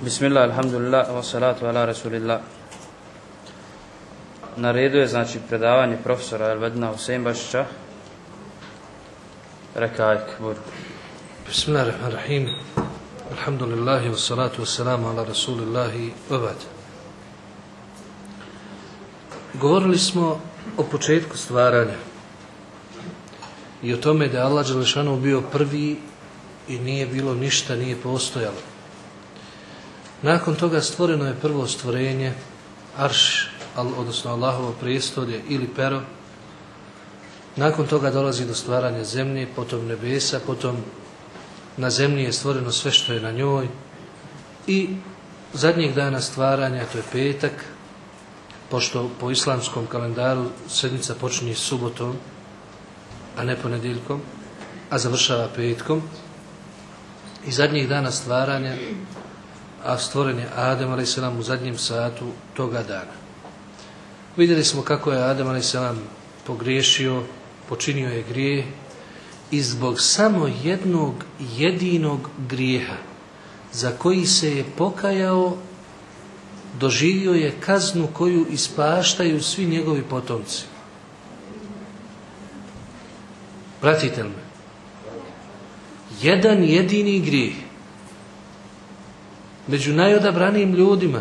Bismillah, alhamdulillah, wa salatu ala rasulillah. Na redu je znači predavanje profesora Elvedina Husein Bašića. Rekajk, bur. Bismillahirrahmanirrahim. Alhamdulillahi wa salatu wa salamu ala rasulillahi wa. Govorili smo o početku stvaranja i o tome da je Allah Đelešanu bio prvi i nije bilo ništa, nije postojalo. Nakon toga stvoreno je prvo stvorenje, arš, odnosno Allahovo prijestolje ili pero. Nakon toga dolazi do stvaranja zemlje, potom nebesa, potom na zemlji je stvoreno sve što je na njoj i zadnjeg dana stvaranja, to je petak, pošto po islamskom kalendaru sedmica počinje subotom, a ne ponedjeljkom, a završava petkom. I zadnjih dana stvaranja, a stvoren je Adem a.s. u zadnjem satu toga dana. Vidjeli smo kako je Adem a.s. pogriješio, počinio je grije i zbog samo jednog jedinog grijeha za koji se je pokajao doživio je kaznu koju ispaštaju svi njegovi potomci. Pratite me? Jedan jedini grijeh među najodabranijim ljudima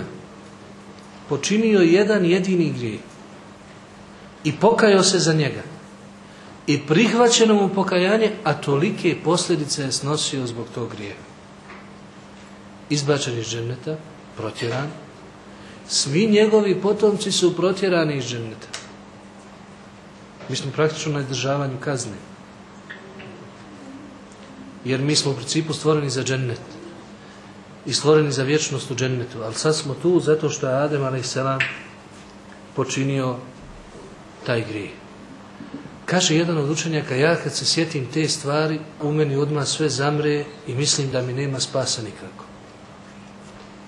počinio jedan jedini grijeh i pokajao se za njega i prihvaćeno mu pokajanje, a tolike posljedice je snosio zbog tog grijeha. Izbačen iz dženeta, protjeran, svi njegovi potomci su protjerani iz dženeta. Mi smo praktično na izdržavanju kazne. Jer mi smo u principu stvoreni za džennet i stvoreni za vječnost u džennetu. Ali sad smo tu zato što je Adem a.s. počinio taj grijeh. Kaže jedan od učenjaka, ja kad se sjetim te stvari, u meni odmah sve zamre i mislim da mi nema spasa nikako.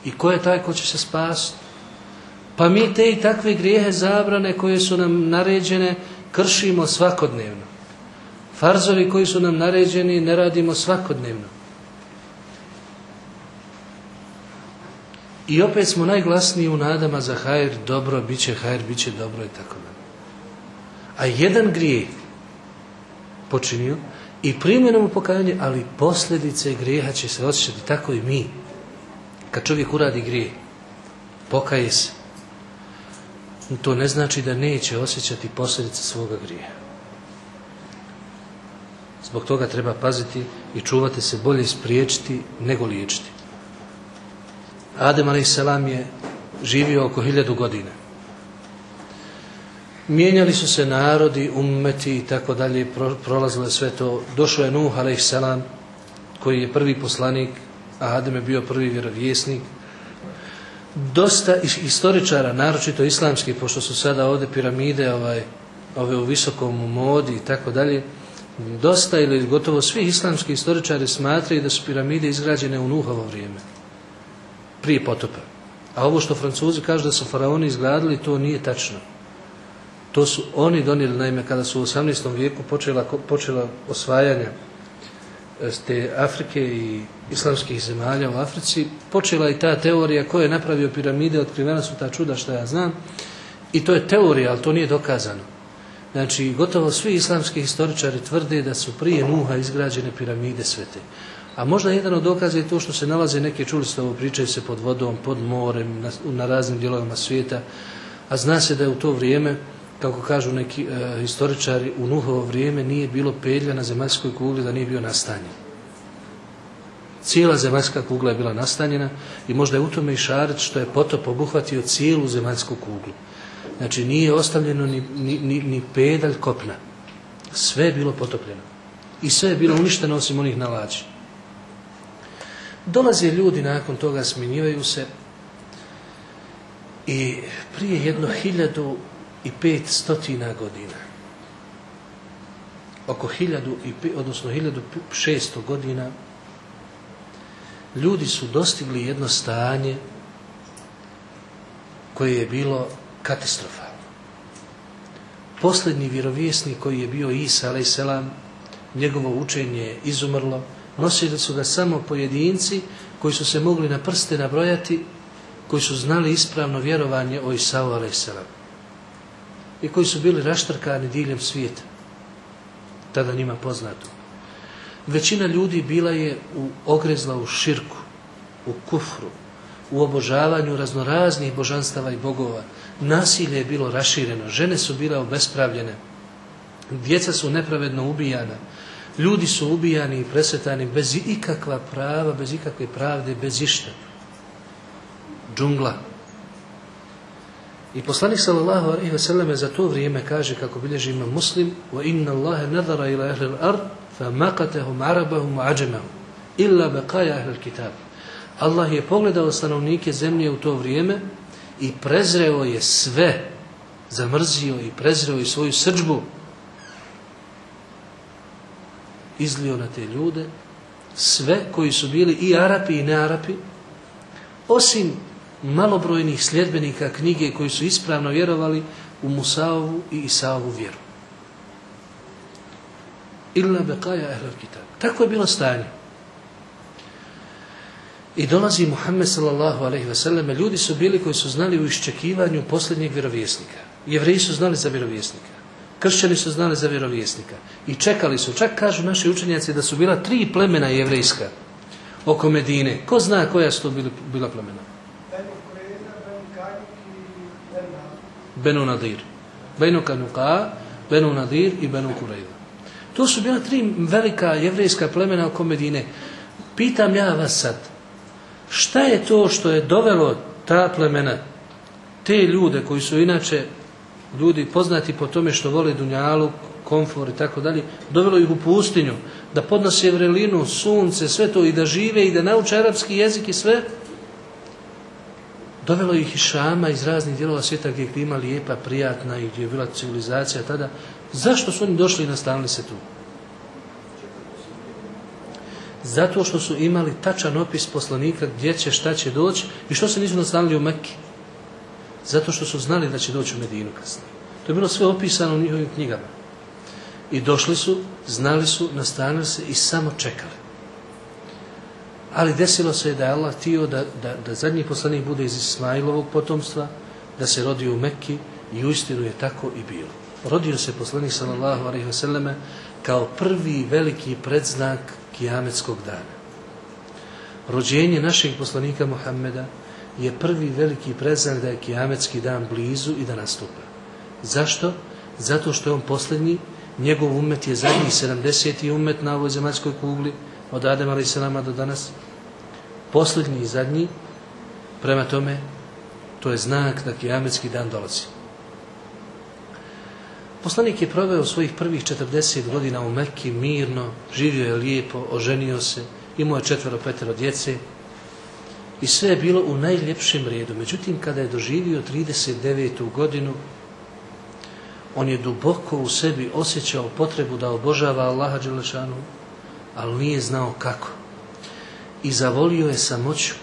I ko je taj ko će se spasiti? Pa mi te i takve grijehe zabrane koje su nam naređene kršimo svakodnevno. Farzovi koji su nam naređeni ne radimo svakodnevno. I opet smo najglasniji u nadama za hajr, dobro, bit će hajr, bit će dobro i tako da. A jedan grijeh počinio i primjenom pokajanje, ali posljedice grijeha će se osjećati tako i mi. Kad čovjek uradi grijeh, pokaje se. To ne znači da neće osjećati posljedice svoga grijeha. Zbog toga treba paziti i čuvati se bolje spriječiti nego liječiti. Adem a.s. je živio oko hiljadu godina. Mijenjali su se narodi, ummeti i tako dalje, prolazilo sve to. Došao je Nuh a.s. koji je prvi poslanik, a Adem je bio prvi vjerovjesnik. Dosta istoričara, naročito islamski, pošto su sada ovdje piramide ovaj, ove u visokom modi i tako dalje, dosta ili gotovo svi islamski istoričari smatraju da su piramide izgrađene u Nuhovo vrijeme prije potopa. A ovo što Francuzi kažu da su faraoni izgradili, to nije tačno. To su oni donijeli, naime, kada su u 18. vijeku počela, počela osvajanja te Afrike i islamskih zemalja u Africi, počela i ta teorija ko je napravio piramide, otkrivena su ta čuda što ja znam, i to je teorija, ali to nije dokazano. Znači, gotovo svi islamski historičari tvrde da su prije Nuha izgrađene piramide svete. A možda jedan od dokaza je to što se nalaze neke, čuli ste pričaju se pod vodom, pod morem, na, na raznim dijelovima svijeta, a zna se da je u to vrijeme, kako kažu neki e, historičari, u Nuhovo vrijeme nije bilo pedlja na zemaljskoj kugli da nije bio nastanjen. Cijela zemaljska kugla je bila nastanjena i možda je u tome i šaret što je potop obuhvatio cijelu zemaljsku kuglu. Znači nije ostavljeno ni, ni, ni, ni pedalj kopna. Sve je bilo potopljeno. I sve je bilo uništeno osim onih nalađi. Dolaze ljudi nakon toga, smenjivaju se i prije jedno hiljadu i pet stotina godina, oko hiljadu odnosno hiljadu šesto godina, ljudi su dostigli jedno stanje koje je bilo katastrofalno. Posljednji vjerovjesnik koji je bio Isa, a.s. njegovo učenje je izumrlo, nosili su ga samo pojedinci koji su se mogli na prste nabrojati, koji su znali ispravno vjerovanje o Isau a.s. I koji su bili raštrkani diljem svijeta. Tada njima poznato. Većina ljudi bila je u, ogrezla u širku, u kufru, u obožavanju raznoraznih božanstava i bogova. Nasilje je bilo rašireno, žene su bile obespravljene, djeca su nepravedno ubijana, ljudi su ubijani i presvetani bez ikakva prava, bez ikakve pravde, bez išta. Džungla. I poslanik sallallahu alejhi ve selleme za to vrijeme kaže kako bilježi ima Muslim: "Wa inna Allaha nadara ila ahli al-ard fa maqatahum arabahum wa ajamahum illa baqaya ahli al-kitab." Allah je pogledao stanovnike zemlje u to vrijeme i prezreo je sve, zamrzio i prezreo i svoju srđbu izlio na te ljude, sve koji su bili i Arapi i nearapi, osim malobrojnih sljedbenika knjige koji su ispravno vjerovali u Musaovu i Isaovu vjeru. Illa beqaja ehlel kitab. Tako je bilo stanje. I dolazi Muhammed sallallahu alaihi ve selleme, ljudi su bili koji su znali u iščekivanju posljednjeg vjerovjesnika. Jevreji su znali za vjerovjesnika. Kršćani su znali za vjerovjesnika. I čekali su, čak kažu naši učenjaci da su bila tri plemena jevrejska oko Medine. Ko zna koja su to bila plemena? Benu Nadir. Benu Kanuka, Benu Nadir i Benu. To su bila tri velika jevrejska plemena oko Medine. Pitam ja vas sad, šta je to što je dovelo ta plemena, te ljude koji su inače ljudi poznati po tome što vole dunjalu, komfor i tako dalje, dovelo ih u pustinju, da podnose vrelinu, sunce, sve to i da žive i da nauče arapski jezik i sve, dovelo ih iz Šama, iz raznih dijelova svijeta gdje je klima lijepa, prijatna i gdje je bila civilizacija tada. Zašto su oni došli i nastanili se tu? Zato što su imali tačan opis poslanika gdje će, šta će doći i što se nisu nastanili u Mekki. Zato što su znali da će doći u Medinu kasnije. To je bilo sve opisano u njihovim knjigama. I došli su, znali su, nastanili se i samo čekali. Ali desilo se da je Allah tio da, da, da zadnji poslanik bude iz Ismailovog potomstva, da se rodi u Mekki i uistinu je tako i bilo. Rodio se poslanik sallallahu alaihi ve selleme kao prvi veliki predznak kijametskog dana. Rođenje našeg poslanika Muhammeda je prvi veliki predznak da je kijametski dan blizu i da nastupa. Zašto? Zato što je on posljednji, njegov umet je zadnji 70. umet na ovoj zemaljskoj kugli, od Adema ali selama do danas. Posljednji i zadnji, prema tome, to je znak da kijametski dan dolazi. Poslanik je proveo svojih prvih 40 godina u Mekki mirno, živio je lijepo, oženio se, imao je četvero petero djece i sve je bilo u najljepšem redu. Međutim, kada je doživio 39. godinu, on je duboko u sebi osjećao potrebu da obožava Allaha Đelešanu, ali nije znao kako. I zavolio je samoću.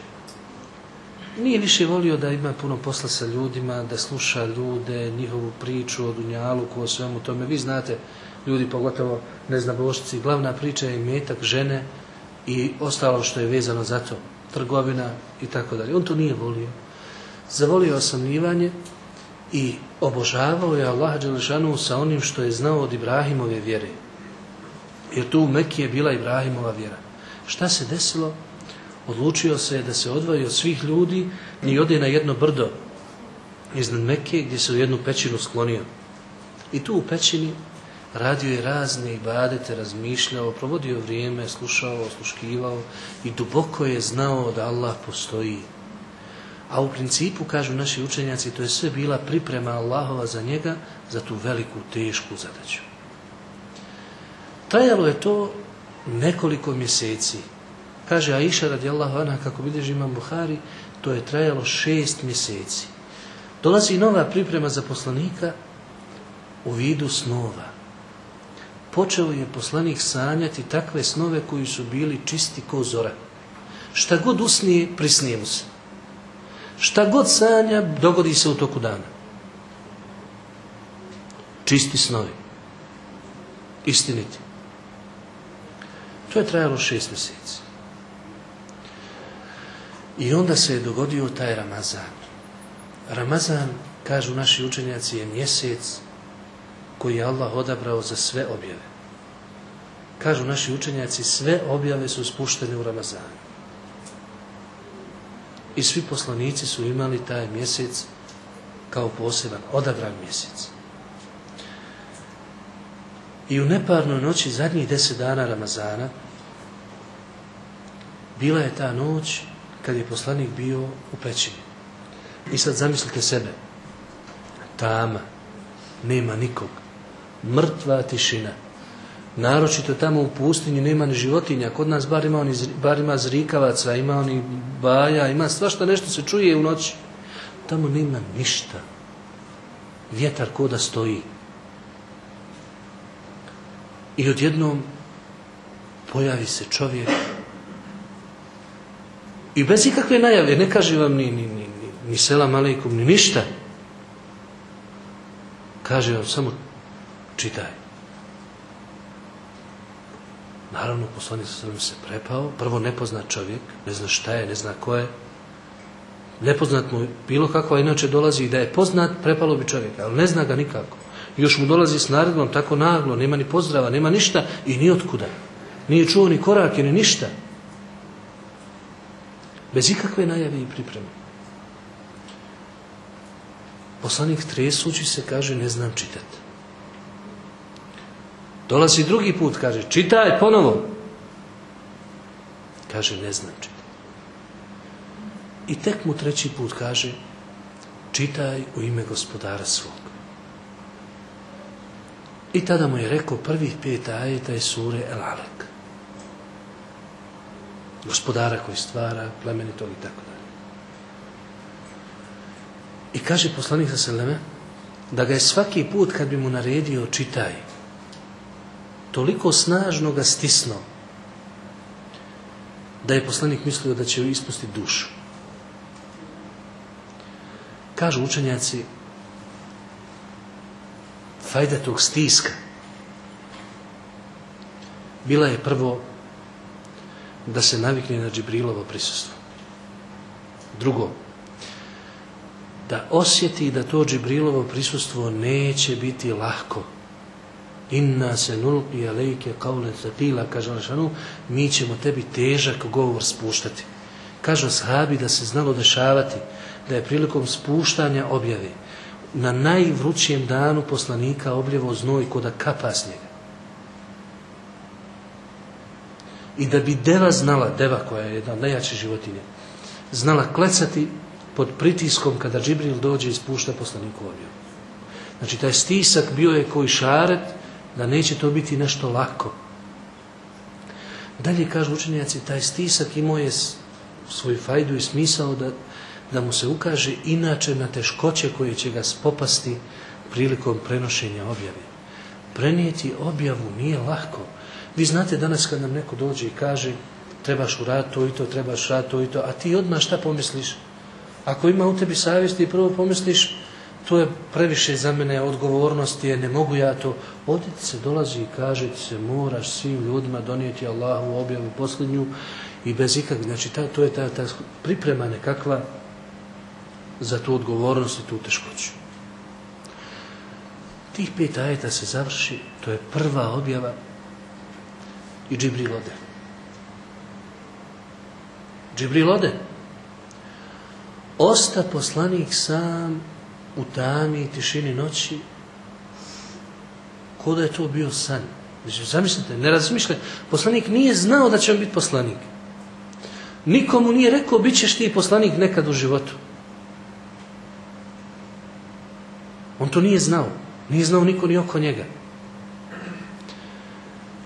Nije više volio da ima puno posla sa ljudima, da sluša ljude, njihovu priču o Dunjaluku, o svemu tome. Vi znate, ljudi pogotovo neznabošci, glavna priča je metak žene i ostalo što je vezano za to, trgovina i tako dalje. On to nije volio. Zavolio osamljivanje i obožavao je Allaha Đelešanu sa onim što je znao od Ibrahimove vjere. Jer tu u Mekiji je bila Ibrahimova vjera. Šta se desilo? Odlučio se da se odvoji od svih ljudi i ode na jedno brdo iznad Mekke gdje se u jednu pećinu sklonio. I tu u pećini radio je razne ibadete, razmišljao, provodio vrijeme, slušao, osluškivao i duboko je znao da Allah postoji. A u principu, kažu naši učenjaci, to je sve bila priprema Allahova za njega, za tu veliku, tešku zadaću. Trajalo je to nekoliko mjeseci. Kaže Aisha radijallahu anha, kako bilježi imam Buhari, to je trajalo šest mjeseci. Dolazi nova priprema za poslanika u vidu snova. Počeo je poslanik sanjati takve snove koji su bili čisti ko zora. Šta god usnije, prisnije mu se. Šta god sanja, dogodi se u toku dana. Čisti snovi. Istiniti. To je trajalo šest mjeseci. I onda se je dogodio taj Ramazan. Ramazan, kažu naši učenjaci, je mjesec koji je Allah odabrao za sve objave. Kažu naši učenjaci, sve objave su spuštene u Ramazan. I svi poslanici su imali taj mjesec kao poseban, odabran mjesec. I u neparnoj noći zadnjih deset dana Ramazana bila je ta noć kad je poslanik bio u pećini. I sad zamislite sebe. Tama. Nema nikog. Mrtva tišina. Naročito tamo u pustinji nema ni životinja. Kod nas bar ima, oni, bar ima zrikavaca, ima oni baja, ima svašta nešto se čuje u noći. Tamo nema ništa. Vjetar koda stoji. I odjednom pojavi se čovjek i bez ikakve najave, ne kaže vam ni, ni, ni, ni, ni selam aleikum, ni ništa. Kaže vam samo čitaj. Naravno, poslanik sa se prepao. Prvo nepoznat čovjek, ne zna šta je, ne zna ko je. Nepoznat mu bilo kakva inače dolazi i da je poznat, prepalo bi čovjeka, ali ne zna ga nikako. Još mu dolazi s naredbom tako naglo, nema ni pozdrava, nema ništa i ni otkuda. Nije čuo ni korake, ni ništa. Bez ikakve najave i pripreme. Poslanik tresući se kaže ne znam čitati. Dolazi drugi put, kaže čitaj ponovo. Kaže ne znam čitati. I tek mu treći put kaže čitaj u ime gospodara svog. I tada mu je rekao prvih pet ajeta je sure El Alek. Gospodara koji stvara, plemenitog i tako dalje. I kaže poslanik sa Seleme da ga je svaki put kad bi mu naredio čitaj, toliko snažno ga stisnuo da je poslanik mislio da će ispustiti dušu. Kažu učenjaci fajda tog stiska bila je prvo da se navikne na Džibrilovo prisustvo. Drugo, da osjeti da to Džibrilovo prisustvo neće biti lahko. Inna se nulqi alejke qawlan thaqila kaže Alšanu, mi ćemo tebi težak govor spuštati. Kaže sahabi da se znalo dešavati da je prilikom spuštanja objave na najvrućijem danu poslanika obljevao znoj koda kapa s njega. I da bi deva znala, deva koja je jedna od životinja, znala klecati pod pritiskom kada Džibril dođe i spušta poslaniku objavu. Znači, taj stisak bio je koji šaret, da neće to biti nešto lako. Dalje, kažu učenjaci, taj stisak imao je svoju fajdu i smisao da, da mu se ukaže inače na teškoće koje će ga spopasti prilikom prenošenja objave. Prenijeti objavu nije lako. Vi znate danas kad nam neko dođe i kaže trebaš uraditi to i to, trebaš uraditi to i to, a ti odmah šta pomisliš? Ako ima u tebi savjesti prvo pomisliš to je previše za mene odgovornosti, ne mogu ja to. Odite se, dolazi i kaže se, moraš svim ljudima donijeti Allahu objavu posljednju i bez ikakve, znači ta, to je ta, ta priprema nekakva za tu odgovornost i tu teškoću. Tih pet ajeta se završi, to je prva objava i Džibril ode. Džibril ode. Osta poslanik sam u tami i tišini noći ko da je to bio san. Znači, zamislite, ne razmišljajte. Poslanik nije znao da će on biti poslanik. Nikomu nije rekao, bit ćeš ti poslanik nekad u životu. On to nije znao. Nije znao niko ni oko njega.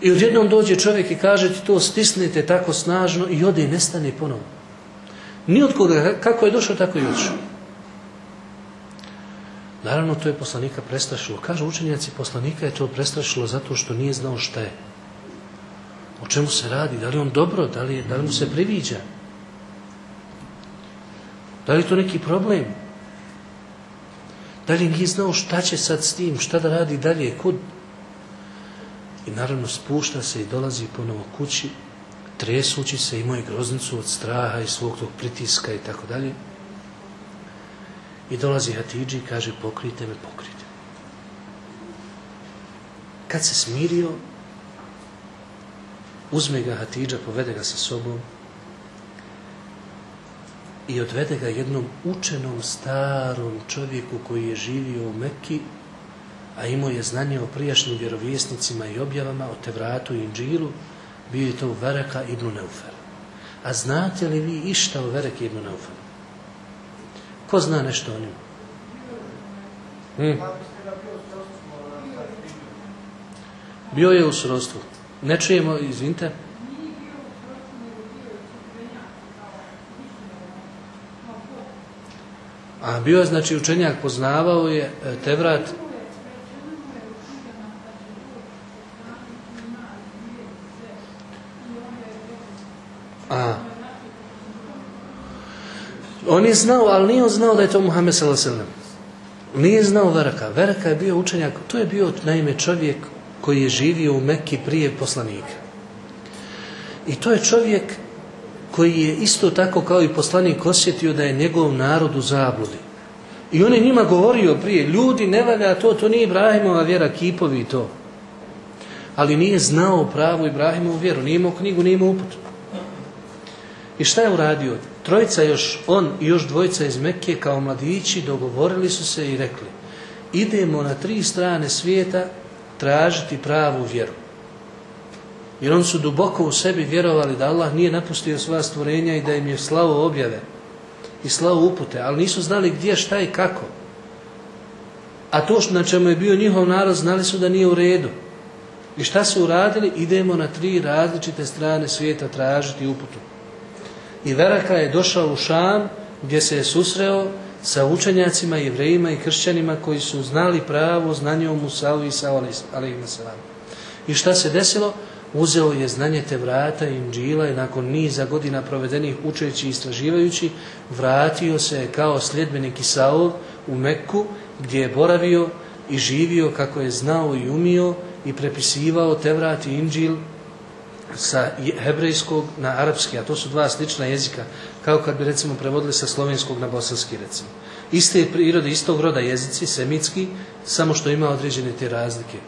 I odjednom dođe čovjek i kaže ti to stisnete tako snažno i ode i nestane ponovo. Ni od koga, kako je došao, tako i odšao. Naravno, to je poslanika prestrašilo. Kažu učenjaci, poslanika je to prestrašilo zato što nije znao šta je. O čemu se radi? Da li on dobro? Da li, da li mu se priviđa? Da li to neki problem? Da li nije znao šta će sad s tim? Šta da radi dalje? Kud? I naravno spušta se i dolazi ponovo kući. tresući se, imao je groznicu od straha i svog tog pritiska i tako dalje. I dolazi Hatidži i kaže pokrite me, pokrite me. Kad se smirio, uzme ga Hatidža, povede ga sa sobom i odvede ga jednom učenom starom čovjeku koji je živio u Mekki, a imao je znanje o prijašnjim vjerovjesnicima i objavama, o Tevratu i Inđilu, bio je to Vereka ibn Neufel. A znate li vi išta o Vereke ibn Neufel? Ko zna nešto o njemu? Hmm. Bio je u srodstvu. Ne čujemo, izvinite. A bio je, znači, učenjak, poznavao je e, Tevrat. A. On je znao, ali nije on znao da je to Muhammed s.a.v. Nije znao Veraka. Veraka je bio učenjak, to je bio, naime, čovjek koji je živio u Mekki prije poslanika. I to je čovjek koji je isto tako kao i poslanik osjetio da je njegov narod u zabludi. I on je njima govorio prije, ljudi ne valja to, to nije Ibrahimova vjera, kipovi to. Ali nije znao pravu Ibrahimovu vjeru, nije imao knjigu, nije imao uput. I šta je uradio? Trojica još, on i još dvojica iz Mekke kao mladići dogovorili su se i rekli idemo na tri strane svijeta tražiti pravu vjeru. Jer oni su duboko u sebi vjerovali da Allah nije napustio svoja stvorenja i da im je slavo objave i slavo upute, ali nisu znali gdje, šta i kako. A to što na čemu je bio njihov narod, znali su da nije u redu. I šta su uradili? Idemo na tri različite strane svijeta tražiti uputu. I Veraka je došao u Šam gdje se je susreo sa učenjacima, jevrejima i kršćanima koji su znali pravo znanje o Musavu i Isao I šta se desilo? Uzeo je znanje te vrata i Inđila i nakon niza godina provedenih učeći i istraživajući vratio se kao sljedbenik Isao u Mekku gdje je boravio i živio kako je znao i umio i prepisivao te vrati Inđil sa hebrejskog na arapski, a to su dva slična jezika, kao kad bi recimo prevodili sa slovenskog na bosanski recimo. Iste prirode, istog roda jezici, semitski, samo što ima određene te razlike.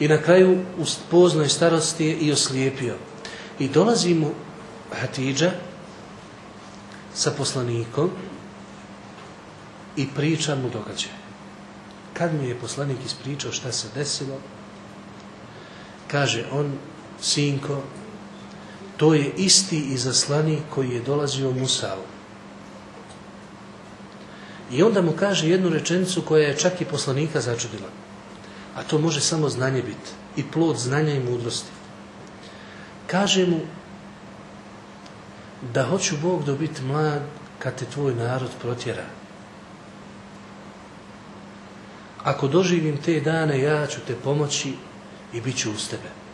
I na kraju u poznoj starosti je i oslijepio. I dolazi mu Hatidža sa poslanikom i priča mu događaj. Kad mu je poslanik ispričao šta se desilo, kaže on, sinko, to je isti izaslanik koji je dolazio Musavu. I onda mu kaže jednu rečenicu koja je čak i poslanika začudila. A to može samo znanje biti. I plod znanja i mudrosti. Kaže mu da hoću Bog dobiti mlad kad te tvoj narod protjera. Ako doživim te dane, ja ću te pomoći i bit ću uz tebe.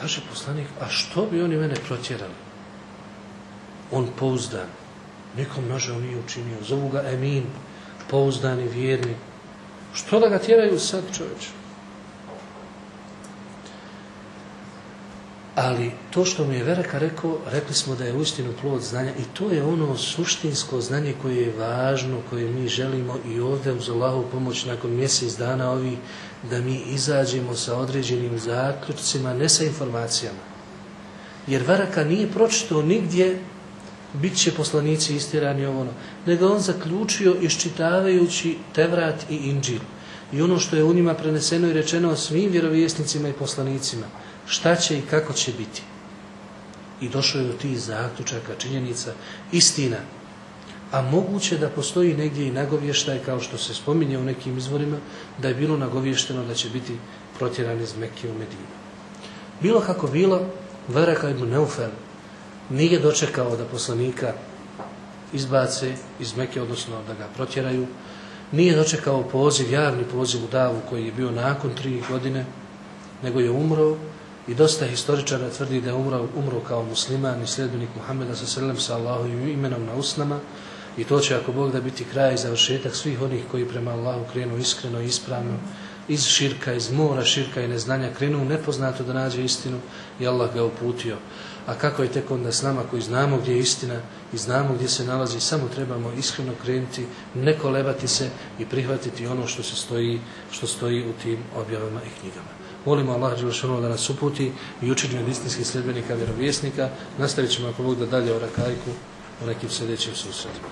Kaže poslanik, a što bi oni mene protjerali? On pouzdan, nikom nažal nije učinio, zovu ga Emin, pouzdan i vjerni. Što da ga tjeraju sad čovječ? Ali to što mi je Vereka rekao, rekli smo da je uistinu plod znanja i to je ono suštinsko znanje koje je važno, koje mi želimo i ovdje uz Allahu pomoć nakon mjesec dana ovi da mi izađemo sa određenim zaključcima, ne sa informacijama. Jer Vereka nije pročitao nigdje bit će poslanici istirani ono, nego on zaključio iščitavajući Tevrat i Inđil. I ono što je u njima preneseno i rečeno svim vjerovjesnicima i poslanicima šta će i kako će biti. I došao je do tih zaključaka, činjenica, istina. A moguće da postoji negdje i nagovještaj, kao što se spominje u nekim izvorima, da je bilo nagovješteno da će biti protjeran iz Mekke u Medinu. Bilo kako bilo, Veraka ibn Neufel nije dočekao da poslanika izbace iz Mekke, odnosno da ga protjeraju. Nije dočekao poziv, javni poziv u davu koji je bio nakon tri godine, nego je umro i dosta historičara tvrdi da je umro, umro kao musliman i sljedbenik Muhammeda sa selem sa Allahovim imenom na usnama i to će ako Bog da biti kraj i završetak svih onih koji prema Allahu krenu iskreno i ispravno iz širka, iz mora širka i neznanja krenuo nepoznato da nađe istinu i Allah ga uputio. A kako je tek onda s nama koji znamo gdje je istina i znamo gdje se nalazi, samo trebamo iskreno krenuti, ne kolebati se i prihvatiti ono što se stoji, što stoji u tim objavama i knjigama. Molimo Allah Đelešanu da nas uputi i učini od istinskih sljedbenika vjerovjesnika. Nastavit ćemo ako Bog da dalje o rakajku u nekim sljedećim susretima.